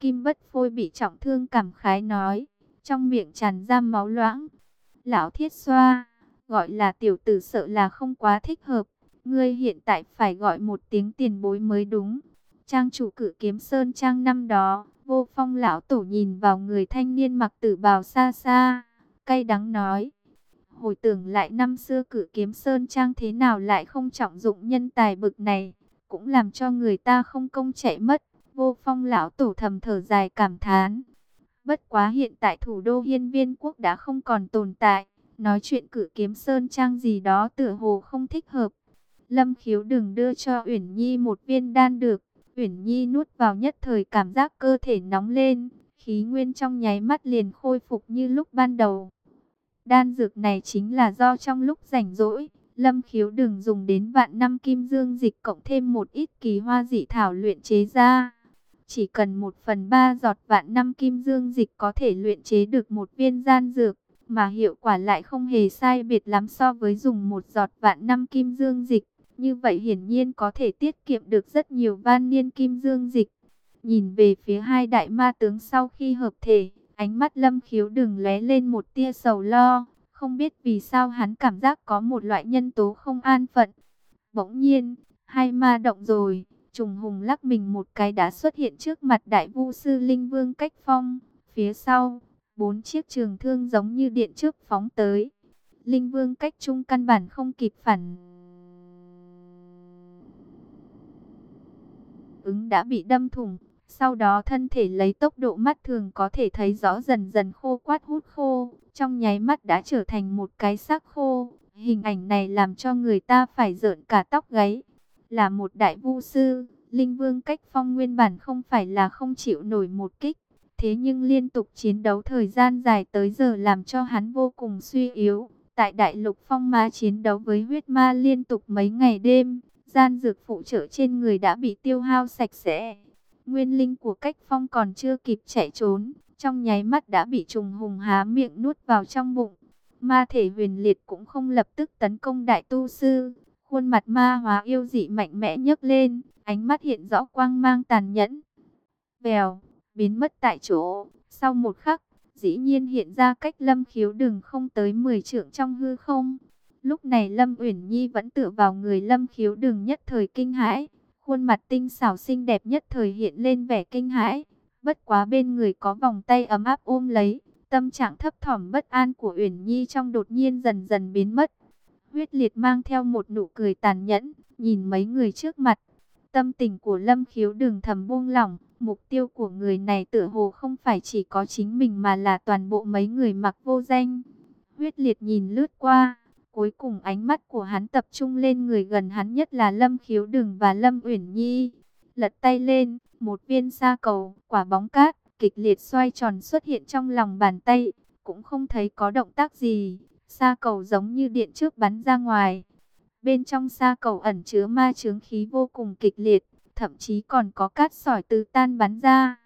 Kim bất phôi bị trọng thương cảm khái nói. Trong miệng tràn ra máu loãng. Lão thiết xoa. Gọi là tiểu tử sợ là không quá thích hợp. Ngươi hiện tại phải gọi một tiếng tiền bối mới đúng. Trang chủ cử kiếm sơn trang năm đó, vô phong lão tổ nhìn vào người thanh niên mặc tử bào xa xa, cay đắng nói. Hồi tưởng lại năm xưa cử kiếm sơn trang thế nào lại không trọng dụng nhân tài bực này, cũng làm cho người ta không công chạy mất. Vô phong lão tổ thầm thở dài cảm thán. Bất quá hiện tại thủ đô hiên viên quốc đã không còn tồn tại, nói chuyện cử kiếm sơn trang gì đó tựa hồ không thích hợp. Lâm khiếu đừng đưa cho Uyển Nhi một viên đan được. Uyển Nhi nuốt vào nhất thời cảm giác cơ thể nóng lên, khí nguyên trong nháy mắt liền khôi phục như lúc ban đầu. Đan dược này chính là do trong lúc rảnh rỗi, Lâm Khiếu đừng dùng đến vạn năm kim dương dịch cộng thêm một ít kỳ hoa dị thảo luyện chế ra. Chỉ cần một phần ba giọt vạn năm kim dương dịch có thể luyện chế được một viên gian dược, mà hiệu quả lại không hề sai biệt lắm so với dùng một giọt vạn năm kim dương dịch. Như vậy hiển nhiên có thể tiết kiệm được rất nhiều van niên kim dương dịch. Nhìn về phía hai đại ma tướng sau khi hợp thể, ánh mắt lâm khiếu đừng lóe lên một tia sầu lo. Không biết vì sao hắn cảm giác có một loại nhân tố không an phận. Bỗng nhiên, hai ma động rồi, trùng hùng lắc mình một cái đã xuất hiện trước mặt đại vu sư Linh Vương Cách Phong. Phía sau, bốn chiếc trường thương giống như điện trước phóng tới. Linh Vương Cách Trung căn bản không kịp phản ứng đã bị đâm thủng. Sau đó thân thể lấy tốc độ mắt thường có thể thấy rõ dần dần khô quát hút khô. Trong nháy mắt đã trở thành một cái xác khô. Hình ảnh này làm cho người ta phải rợn cả tóc gáy. Là một đại vu sư, Linh Vương cách phong nguyên bản không phải là không chịu nổi một kích. Thế nhưng liên tục chiến đấu thời gian dài tới giờ làm cho hắn vô cùng suy yếu. Tại đại lục phong ma chiến đấu với huyết ma liên tục mấy ngày đêm, gian dược phụ trợ trên người đã bị tiêu hao sạch sẽ. Nguyên linh của cách phong còn chưa kịp chạy trốn, trong nháy mắt đã bị trùng hùng há miệng nuốt vào trong bụng. Ma thể huyền liệt cũng không lập tức tấn công đại tu sư, khuôn mặt ma hóa yêu dị mạnh mẽ nhấc lên, ánh mắt hiện rõ quang mang tàn nhẫn. Bèo, biến mất tại chỗ, sau một khắc, dĩ nhiên hiện ra cách lâm khiếu đường không tới 10 trượng trong hư không. Lúc này Lâm Uyển Nhi vẫn tựa vào người Lâm Khiếu Đừng nhất thời kinh hãi, khuôn mặt tinh xảo xinh đẹp nhất thời hiện lên vẻ kinh hãi. Bất quá bên người có vòng tay ấm áp ôm lấy, tâm trạng thấp thỏm bất an của Uyển Nhi trong đột nhiên dần dần biến mất. Huyết liệt mang theo một nụ cười tàn nhẫn, nhìn mấy người trước mặt. Tâm tình của Lâm Khiếu Đừng thầm buông lỏng, mục tiêu của người này tựa hồ không phải chỉ có chính mình mà là toàn bộ mấy người mặc vô danh. Huyết liệt nhìn lướt qua Cuối cùng ánh mắt của hắn tập trung lên người gần hắn nhất là Lâm Khiếu Đừng và Lâm Uyển Nhi. Lật tay lên, một viên sa cầu, quả bóng cát, kịch liệt xoay tròn xuất hiện trong lòng bàn tay, cũng không thấy có động tác gì. Sa cầu giống như điện trước bắn ra ngoài. Bên trong sa cầu ẩn chứa ma chướng khí vô cùng kịch liệt, thậm chí còn có cát sỏi từ tan bắn ra.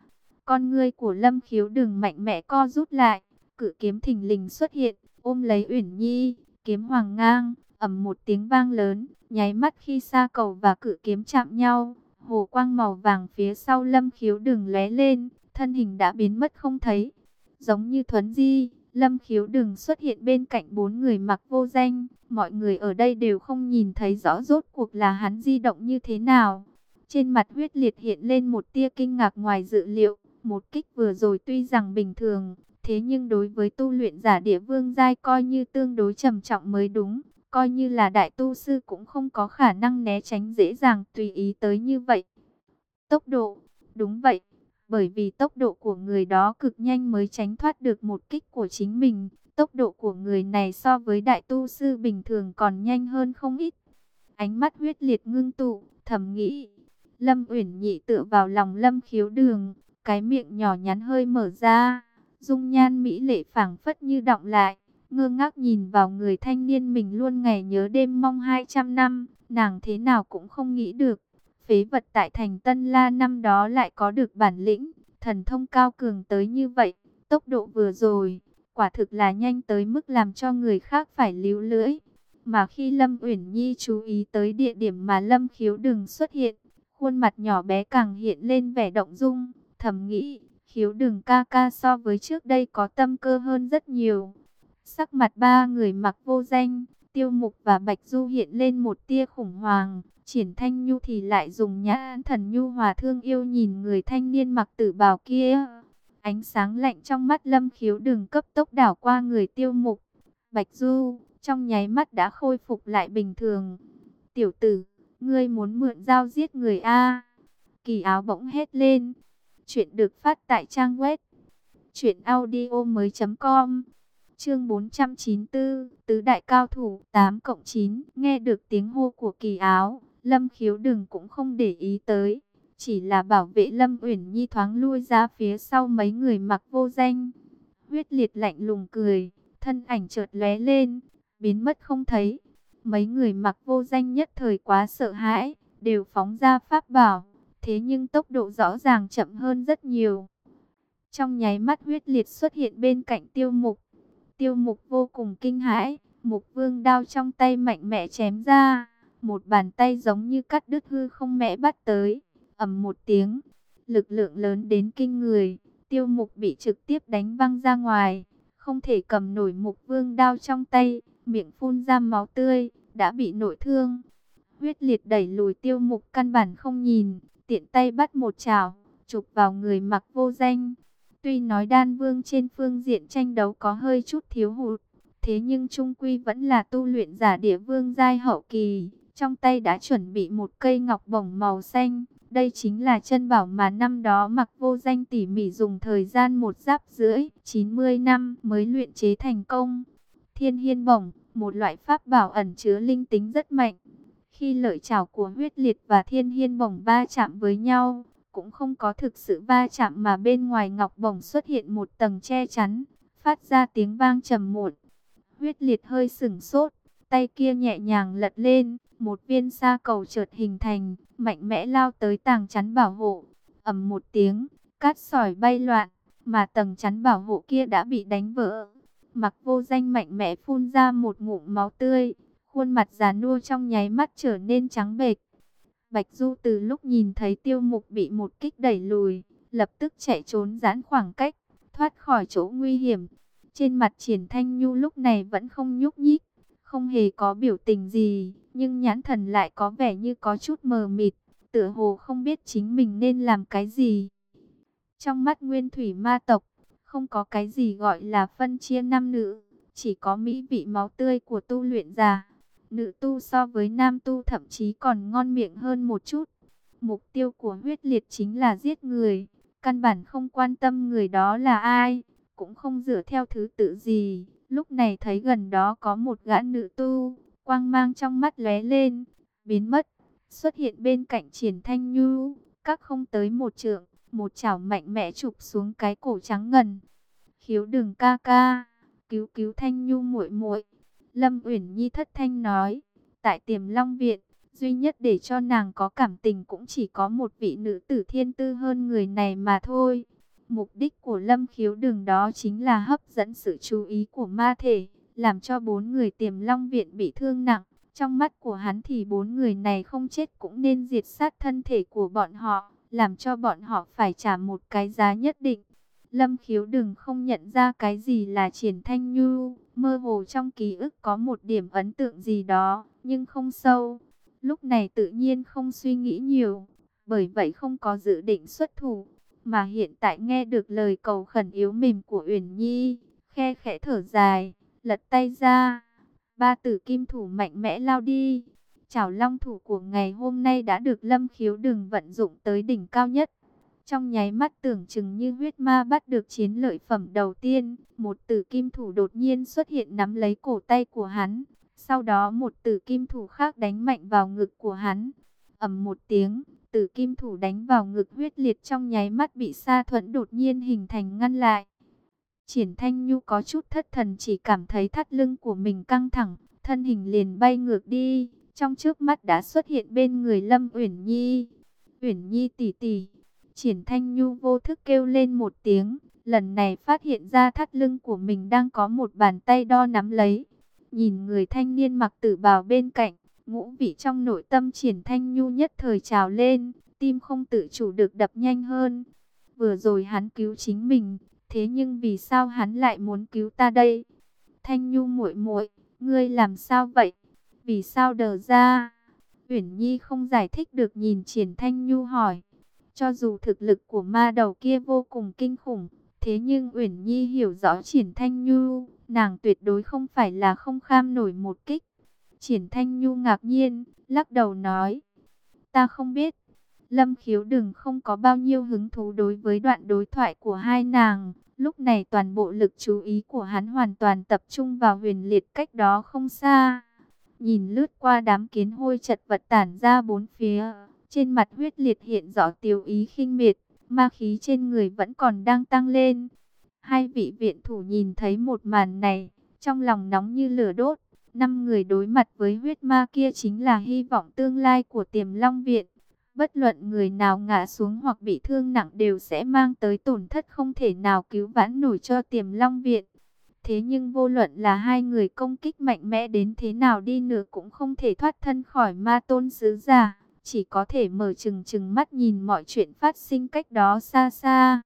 Con ngươi của Lâm Khiếu Đừng mạnh mẽ co rút lại, cự kiếm thình lình xuất hiện, ôm lấy Uyển Nhi kiếm hoàng ngang, ầm một tiếng vang lớn, nháy mắt khi xa cầu và cự kiếm chạm nhau, hồ quang màu vàng phía sau lâm khiếu đường lóe lên, thân hình đã biến mất không thấy. Giống như thuấn di, lâm khiếu đường xuất hiện bên cạnh bốn người mặc vô danh, mọi người ở đây đều không nhìn thấy rõ rốt cuộc là hắn di động như thế nào. Trên mặt huyết liệt hiện lên một tia kinh ngạc ngoài dự liệu. Một kích vừa rồi tuy rằng bình thường, thế nhưng đối với tu luyện giả địa vương giai coi như tương đối trầm trọng mới đúng. Coi như là đại tu sư cũng không có khả năng né tránh dễ dàng tùy ý tới như vậy. Tốc độ, đúng vậy, bởi vì tốc độ của người đó cực nhanh mới tránh thoát được một kích của chính mình. Tốc độ của người này so với đại tu sư bình thường còn nhanh hơn không ít. Ánh mắt huyết liệt ngưng tụ, thầm nghĩ. Lâm Uyển Nhị tựa vào lòng Lâm Khiếu Đường, cái miệng nhỏ nhắn hơi mở ra, dung nhan mỹ lệ phảng phất như động lại, ngơ ngác nhìn vào người thanh niên mình luôn ngày nhớ đêm mong 200 năm, nàng thế nào cũng không nghĩ được. Phế vật tại thành Tân La năm đó lại có được bản lĩnh, thần thông cao cường tới như vậy, tốc độ vừa rồi, quả thực là nhanh tới mức làm cho người khác phải líu lưỡi. Mà khi Lâm Uyển Nhi chú ý tới địa điểm mà Lâm Khiếu đường xuất hiện, khuôn mặt nhỏ bé càng hiện lên vẻ động dung, thầm nghĩ, Khiếu đường ca ca so với trước đây có tâm cơ hơn rất nhiều. Sắc mặt ba người mặc vô danh, Tiêu Mục và Bạch Du hiện lên một tia khủng hoảng, Triển Thanh Nhu thì lại dùng nhã thần nhu hòa thương yêu nhìn người thanh niên mặc tử bào kia. Ánh sáng lạnh trong mắt Lâm Khiếu đường cấp tốc đảo qua người Tiêu Mục, Bạch Du trong nháy mắt đã khôi phục lại bình thường. Tiểu tử, ngươi muốn mượn dao giết người A. Kỳ áo bỗng hét lên. Chuyện được phát tại trang web. Chuyện audio mới com. Chương 494, Tứ Đại Cao Thủ 8 cộng 9. Nghe được tiếng hô của kỳ áo, Lâm khiếu đừng cũng không để ý tới. Chỉ là bảo vệ Lâm Uyển Nhi thoáng lui ra phía sau mấy người mặc vô danh. Huyết liệt lạnh lùng cười, thân ảnh chợt lóe lên, biến mất không thấy. Mấy người mặc vô danh nhất thời quá sợ hãi, đều phóng ra pháp bảo, thế nhưng tốc độ rõ ràng chậm hơn rất nhiều. Trong nháy mắt huyết liệt xuất hiện bên cạnh tiêu mục. Tiêu mục vô cùng kinh hãi, mục vương đao trong tay mạnh mẽ chém ra. Một bàn tay giống như cắt đứt hư không mẽ bắt tới, ầm một tiếng. Lực lượng lớn đến kinh người, tiêu mục bị trực tiếp đánh văng ra ngoài. Không thể cầm nổi mục vương đao trong tay, miệng phun ra máu tươi, đã bị nội thương. Huyết liệt đẩy lùi tiêu mục căn bản không nhìn, tiện tay bắt một chảo, chụp vào người mặc vô danh. Tuy nói đan vương trên phương diện tranh đấu có hơi chút thiếu hụt, thế nhưng trung quy vẫn là tu luyện giả địa vương giai hậu kỳ. Trong tay đã chuẩn bị một cây ngọc bổng màu xanh. Đây chính là chân bảo mà năm đó mặc vô danh tỉ mỉ dùng thời gian một giáp rưỡi, 90 năm mới luyện chế thành công. Thiên hiên bổng, một loại pháp bảo ẩn chứa linh tính rất mạnh. Khi lợi chảo của huyết liệt và thiên hiên bổng va chạm với nhau, cũng không có thực sự va chạm mà bên ngoài ngọc bổng xuất hiện một tầng che chắn, phát ra tiếng vang trầm muộn. Huyết liệt hơi sửng sốt, tay kia nhẹ nhàng lật lên, một viên sa cầu chợt hình thành, mạnh mẽ lao tới tàng chắn bảo hộ. ầm một tiếng, cát sỏi bay loạn, mà tầng chắn bảo hộ kia đã bị đánh vỡ. Mặc vô danh mạnh mẽ phun ra một ngụm máu tươi, khuôn mặt già nua trong nháy mắt trở nên trắng bệch. Bạch Du từ lúc nhìn thấy tiêu mục bị một kích đẩy lùi, lập tức chạy trốn giãn khoảng cách, thoát khỏi chỗ nguy hiểm. Trên mặt triển thanh nhu lúc này vẫn không nhúc nhích, không hề có biểu tình gì, nhưng nhãn thần lại có vẻ như có chút mờ mịt, tựa hồ không biết chính mình nên làm cái gì. Trong mắt nguyên thủy ma tộc, không có cái gì gọi là phân chia nam nữ, chỉ có mỹ vị máu tươi của tu luyện già. Nữ tu so với nam tu thậm chí còn ngon miệng hơn một chút. Mục tiêu của huyết liệt chính là giết người, căn bản không quan tâm người đó là ai, cũng không dựa theo thứ tự gì. Lúc này thấy gần đó có một gã nữ tu, quang mang trong mắt lóe lên, biến mất, xuất hiện bên cạnh triển thanh nhu, các không tới một trượng một chảo mạnh mẽ chụp xuống cái cổ trắng ngần. Khiếu đừng ca ca, cứu cứu Thanh Nhu muội muội. Lâm Uyển Nhi thất thanh nói, tại Tiềm Long viện, duy nhất để cho nàng có cảm tình cũng chỉ có một vị nữ tử thiên tư hơn người này mà thôi. Mục đích của Lâm Khiếu Đường đó chính là hấp dẫn sự chú ý của ma thể, làm cho bốn người Tiềm Long viện bị thương nặng. Trong mắt của hắn thì bốn người này không chết cũng nên diệt sát thân thể của bọn họ làm cho bọn họ phải trả một cái giá nhất định. Lâm khiếu đừng không nhận ra cái gì là triển thanh nhu, mơ hồ trong ký ức có một điểm ấn tượng gì đó, nhưng không sâu. Lúc này tự nhiên không suy nghĩ nhiều, bởi vậy không có dự định xuất thủ, mà hiện tại nghe được lời cầu khẩn yếu mềm của Uyển Nhi, khe khẽ thở dài, lật tay ra, ba tử kim thủ mạnh mẽ lao đi. Chảo long thủ của ngày hôm nay đã được lâm khiếu đường vận dụng tới đỉnh cao nhất. Trong nháy mắt tưởng chừng như huyết ma bắt được chiến lợi phẩm đầu tiên, một tử kim thủ đột nhiên xuất hiện nắm lấy cổ tay của hắn. Sau đó một tử kim thủ khác đánh mạnh vào ngực của hắn. ầm một tiếng, tử kim thủ đánh vào ngực huyết liệt trong nháy mắt bị sa thuẫn đột nhiên hình thành ngăn lại. Triển Thanh Nhu có chút thất thần chỉ cảm thấy thắt lưng của mình căng thẳng, thân hình liền bay ngược đi, trong trước mắt đã xuất hiện bên người Lâm Uyển Nhi. Uyển Nhi tỷ tỷ, Triển Thanh Nhu vô thức kêu lên một tiếng, lần này phát hiện ra thắt lưng của mình đang có một bàn tay đo nắm lấy. Nhìn người thanh niên mặc tử bào bên cạnh, ngũ vị trong nội tâm Triển Thanh Nhu nhất thời trào lên, tim không tự chủ được đập nhanh hơn. Vừa rồi hắn cứu chính mình, thế nhưng vì sao hắn lại muốn cứu ta đây? Thanh Nhu muội muội, ngươi làm sao vậy? Vì sao đờ ra? Uyển Nhi không giải thích được nhìn Triển Thanh Nhu hỏi. Cho dù thực lực của ma đầu kia vô cùng kinh khủng, thế nhưng Uyển Nhi hiểu rõ Triển Thanh Nhu, nàng tuyệt đối không phải là không kham nổi một kích. Triển Thanh Nhu ngạc nhiên, lắc đầu nói, ta không biết. Lâm khiếu đừng không có bao nhiêu hứng thú đối với đoạn đối thoại của hai nàng. Lúc này toàn bộ lực chú ý của hắn hoàn toàn tập trung vào huyền liệt cách đó không xa. Nhìn lướt qua đám kiến hôi chật vật tản ra bốn phía, trên mặt huyết liệt hiện rõ tiêu ý khinh miệt, ma khí trên người vẫn còn đang tăng lên. Hai vị viện thủ nhìn thấy một màn này, trong lòng nóng như lửa đốt. Năm người đối mặt với huyết ma kia chính là hy vọng tương lai của tiềm long viện. Bất luận người nào ngã xuống hoặc bị thương nặng đều sẽ mang tới tổn thất không thể nào cứu vãn nổi cho tiềm long viện. Thế nhưng vô luận là hai người công kích mạnh mẽ đến thế nào đi nữa cũng không thể thoát thân khỏi ma tôn sứ giả. Chỉ có thể mở chừng chừng mắt nhìn mọi chuyện phát sinh cách đó xa xa.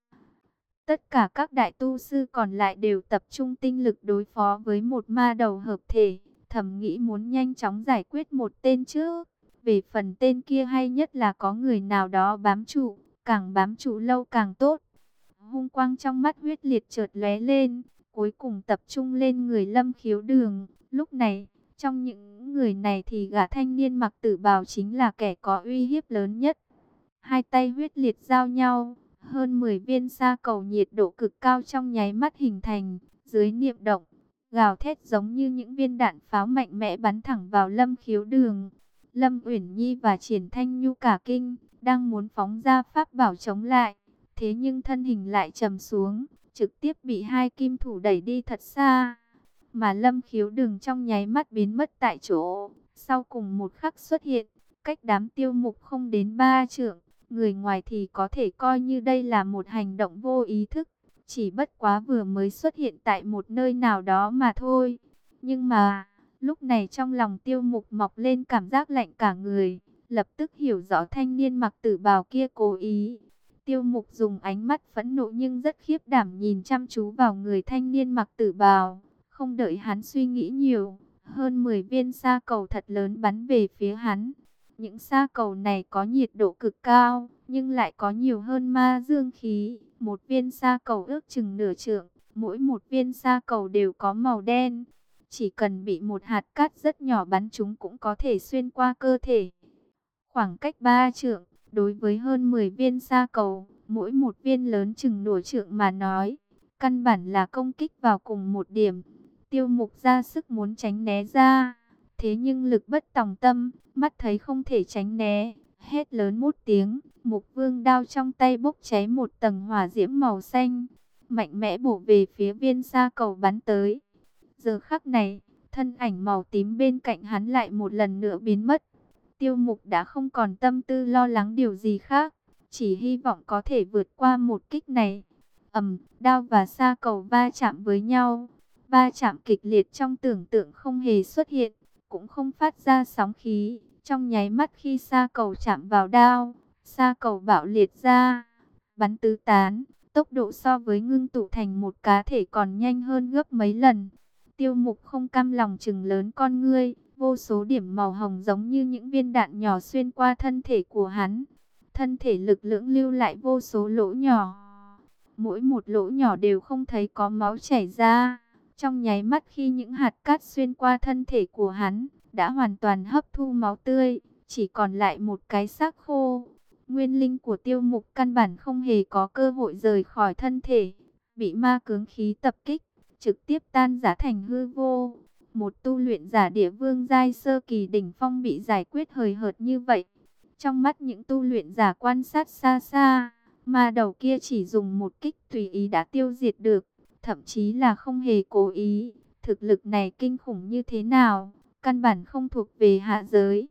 Tất cả các đại tu sư còn lại đều tập trung tinh lực đối phó với một ma đầu hợp thể. Thầm nghĩ muốn nhanh chóng giải quyết một tên trước. Về phần tên kia hay nhất là có người nào đó bám trụ. Càng bám trụ lâu càng tốt. Hung quang trong mắt huyết liệt chợt lóe lên cuối cùng tập trung lên người lâm khiếu đường. Lúc này, trong những người này thì gã thanh niên mặc tử bào chính là kẻ có uy hiếp lớn nhất. Hai tay huyết liệt giao nhau, hơn 10 viên sa cầu nhiệt độ cực cao trong nháy mắt hình thành, dưới niệm động, gào thét giống như những viên đạn pháo mạnh mẽ bắn thẳng vào lâm khiếu đường. Lâm Uyển Nhi và Triển Thanh Nhu cả kinh, đang muốn phóng ra pháp bảo chống lại, thế nhưng thân hình lại trầm xuống, trực tiếp bị hai kim thủ đẩy đi thật xa. Mà lâm khiếu đường trong nháy mắt biến mất tại chỗ, sau cùng một khắc xuất hiện, cách đám tiêu mục không đến ba trượng, người ngoài thì có thể coi như đây là một hành động vô ý thức, chỉ bất quá vừa mới xuất hiện tại một nơi nào đó mà thôi. Nhưng mà, lúc này trong lòng tiêu mục mọc lên cảm giác lạnh cả người, lập tức hiểu rõ thanh niên mặc tử bào kia cố ý, Tiêu mục dùng ánh mắt phẫn nộ nhưng rất khiếp đảm nhìn chăm chú vào người thanh niên mặc tử bào. Không đợi hắn suy nghĩ nhiều, hơn 10 viên sa cầu thật lớn bắn về phía hắn. Những sa cầu này có nhiệt độ cực cao, nhưng lại có nhiều hơn ma dương khí. Một viên sa cầu ước chừng nửa trượng, mỗi một viên sa cầu đều có màu đen. Chỉ cần bị một hạt cát rất nhỏ bắn chúng cũng có thể xuyên qua cơ thể. Khoảng cách ba trượng, Đối với hơn 10 viên sa cầu, mỗi một viên lớn chừng nửa trượng mà nói, căn bản là công kích vào cùng một điểm. Tiêu mục ra sức muốn tránh né ra, thế nhưng lực bất tòng tâm, mắt thấy không thể tránh né, hét lớn một tiếng, mục vương đao trong tay bốc cháy một tầng hỏa diễm màu xanh, mạnh mẽ bổ về phía viên sa cầu bắn tới. Giờ khắc này, thân ảnh màu tím bên cạnh hắn lại một lần nữa biến mất. Tiêu mục đã không còn tâm tư lo lắng điều gì khác, chỉ hy vọng có thể vượt qua một kích này. ầm, đao và sa cầu va chạm với nhau, va chạm kịch liệt trong tưởng tượng không hề xuất hiện, cũng không phát ra sóng khí. Trong nháy mắt khi sa cầu chạm vào đao, sa cầu bạo liệt ra, bắn tứ tán, tốc độ so với ngưng tụ thành một cá thể còn nhanh hơn gấp mấy lần. Tiêu mục không cam lòng chừng lớn con ngươi, Vô số điểm màu hồng giống như những viên đạn nhỏ xuyên qua thân thể của hắn. thân thể lực lưỡng lưu lại vô số lỗ nhỏ. Mỗi một lỗ nhỏ đều không thấy có máu chảy ra. Trong nháy mắt khi những hạt cát xuyên qua thân thể của hắn, đã hoàn toàn hấp thu máu tươi, chỉ còn lại một cái xác khô. Nguyên linh của tiêu mục căn bản không hề có cơ hội rời khỏi thân thể, bị ma cứng khí tập kích, trực tiếp tan giả thành hư vô. Một tu luyện giả địa vương giai sơ kỳ đỉnh phong bị giải quyết hời hợt như vậy. Trong mắt những tu luyện giả quan sát xa xa, mà đầu kia chỉ dùng một kích tùy ý đã tiêu diệt được, thậm chí là không hề cố ý. Thực lực này kinh khủng như thế nào, căn bản không thuộc về hạ giới.